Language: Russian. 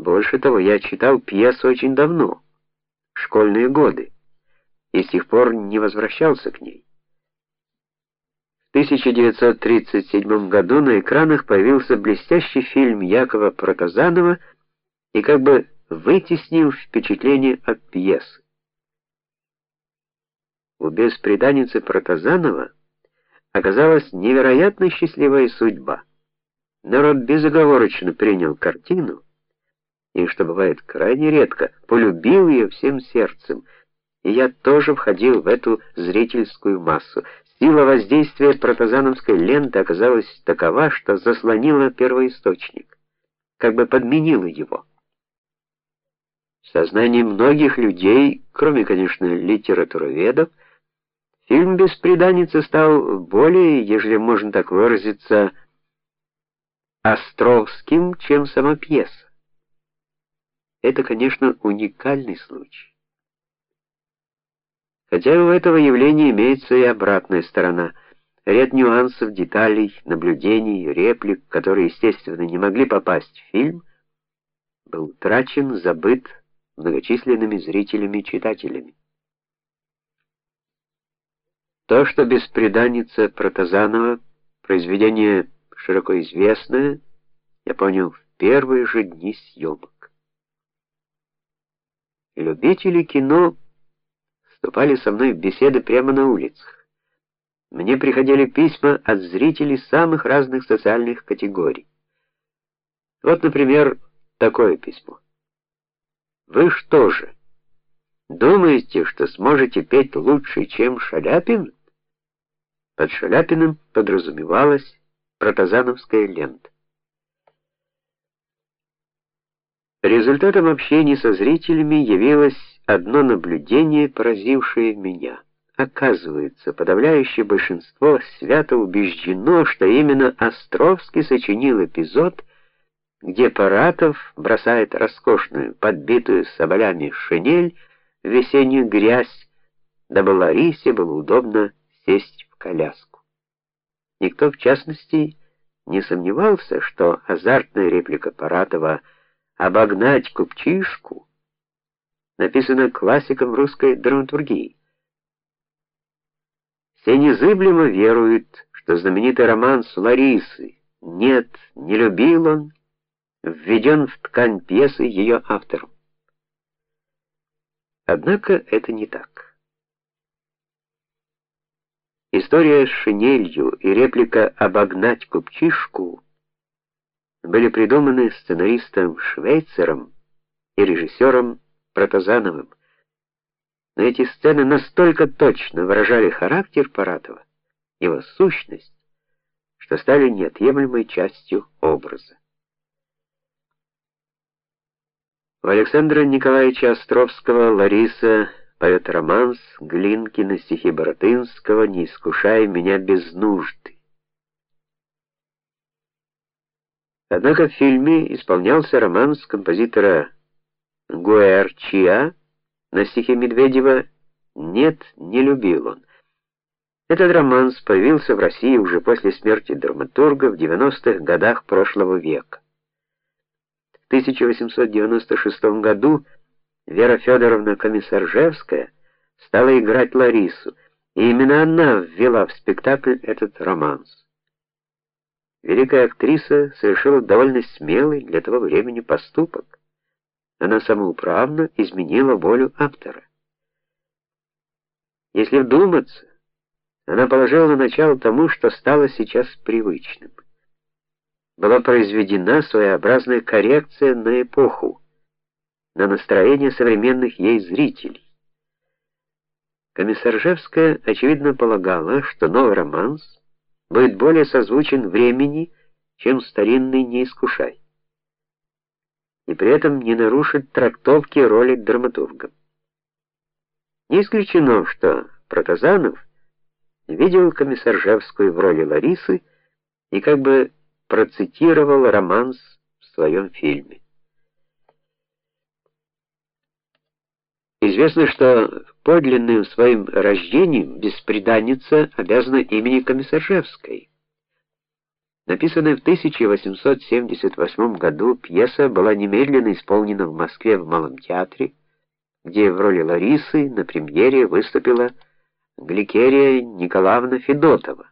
Больше того, я читал пьесу очень давно, школьные годы, и с тех пор не возвращался к ней. В 1937 году на экранах появился блестящий фильм Якова Проказанова и как бы вытеснил впечатление от пьесы. У беспреданницы Проказанова оказалась невероятно счастливая судьба. Народ безоговорочно принял картину и, что бывает крайне редко, полюбил ее всем сердцем. И я тоже входил в эту зрительскую массу. Сила воздействия протазановской ленты оказалась такова, что заслонила первоисточник, как бы подменила его. В сознании многих людей, кроме, конечно, литературоведов, фильм Беспреданница стал более, ежели можно так выразиться, островским, чем сама пьеса. Это, конечно, уникальный случай. Хотя у этого явления имеется и обратная сторона. Ряд нюансов, деталей, наблюдений, реплик, которые, естественно, не могли попасть в фильм, был утрачен, забыт многочисленными зрителями-читателями. То, что беспреданница Протазанова произведение широко известное, я понял в первые же дни съемок. Любители кино вступали со мной в беседы прямо на улицах. Мне приходили письма от зрителей самых разных социальных категорий. Вот, например, такое письмо. Вы что же, думаете, что сможете петь лучше, чем Шаляпин? Под Шаляпиным подразумевалась протазановская лента. Результатом общения со зрителями явилось одно наблюдение, поразившее меня. Оказывается, подавляющее большинство свято убеждено, что именно Островский сочинил эпизод, где Паратов бросает роскошную, подбитую соболями шинель в весеннюю грязь, дабы Ларисе было удобно сесть в коляску. Никто, в частности, не сомневался, что азартная реплика Паратова — обогнать купчишку написано классиком русской драматургии. Все незыблемо веруют, что знаменитый роман с Ларисы «Нет, не любил он» введен в ткань пьесы ее автором. Однако это не так. История с шинелью и реплика «обогнать купчишку» были придуманы сценаристом Швейцером и режиссером Протазановым. Но эти сцены настолько точно выражали характер Паратова, его сущность, что стали неотъемлемой частью образа. У Александра Николаевича Островского Лариса поет романс Глинкина стихи Боротынского «Не искушай меня без нужды». Однако в фильме исполнялся романс композитора Гуэрчиа на стихи Медведева «Нет, не любил он». Этот романс появился в России уже после смерти драматурга в 90-х годах прошлого века. В 1896 году Вера Федоровна Комиссаржевская стала играть Ларису, и именно она ввела в спектакль этот романс. Великая актриса совершила довольно смелый для того времени поступок. Она самоуправно изменила волю автора. Если вдуматься, она положила на начало тому, что стало сейчас привычным. Была произведена своеобразная коррекция на эпоху, на настроение современных ей зрителей. Комиссаржевская очевидно полагала, что новый романс будет более созвучен времени, чем старинный «Не искушай». И при этом не нарушит трактовки роли драматурга. Не исключено, что Протазанов видел комиссаржевскую в роли Ларисы и как бы процитировал романс в своем фильме. Известно, что подлинным своим рождением беспреданница обязана имени Комиссаржевской. Написанная в 1878 году, пьеса была немедленно исполнена в Москве в Малом театре, где в роли Ларисы на премьере выступила Гликерия Николаевна Федотова.